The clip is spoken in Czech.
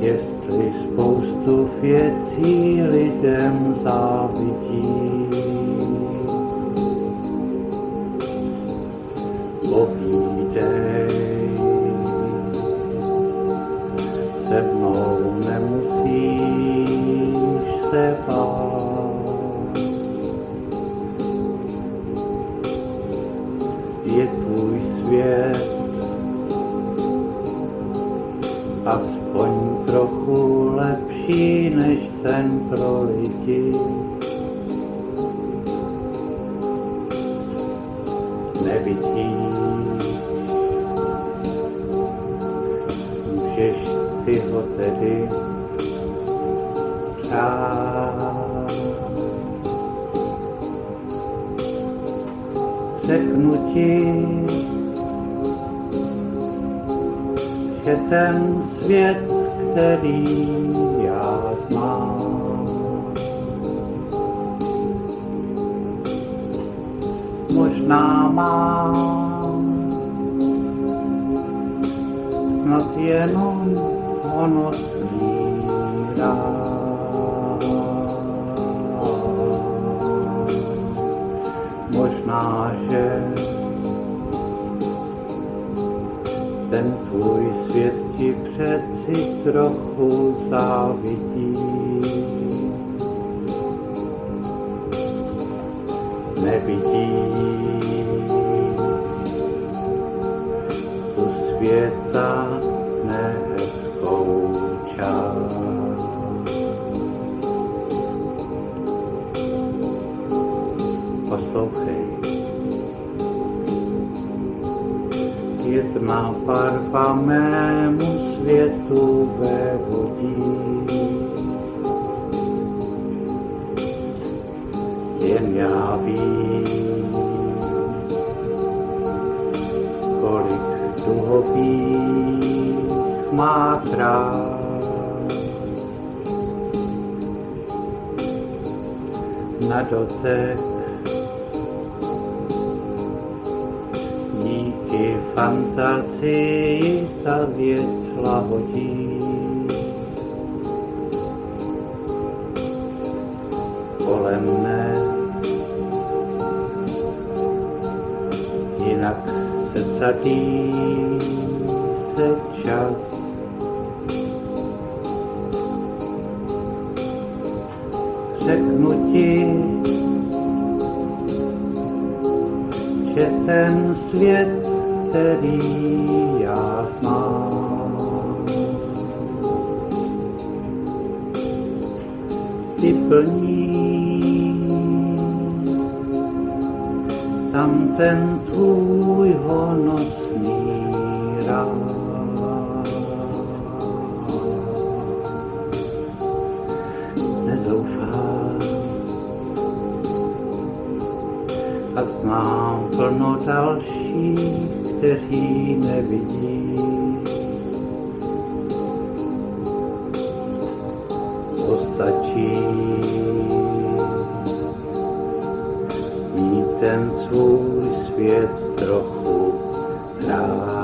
Jestli spoustu věcí lidem rytem zabity. Obite trochu lepší než sen pro lidi. Nevidíš, můžeš si ho tedy přát. Řeknu ti, že ten svět, který já znám, možná mám snad jenom ono svírá. Možná, že ten tvůj svět ti přeci trochu závidí. Nevidí tu nehezkou tma barva mému světu ve vodí. Jen já vím, kolik duhových má krás. Na dotek fantazii ta věc lahodí. Kolem mne jinak se cadí se čas. Řeknu ti, že ten svět, který já znám, vyplní tam ten tvůj honosný rád. Nezoufám, a znám plno dalších, kteří nevidí. Postačí mít ten svůj svět trochu rád.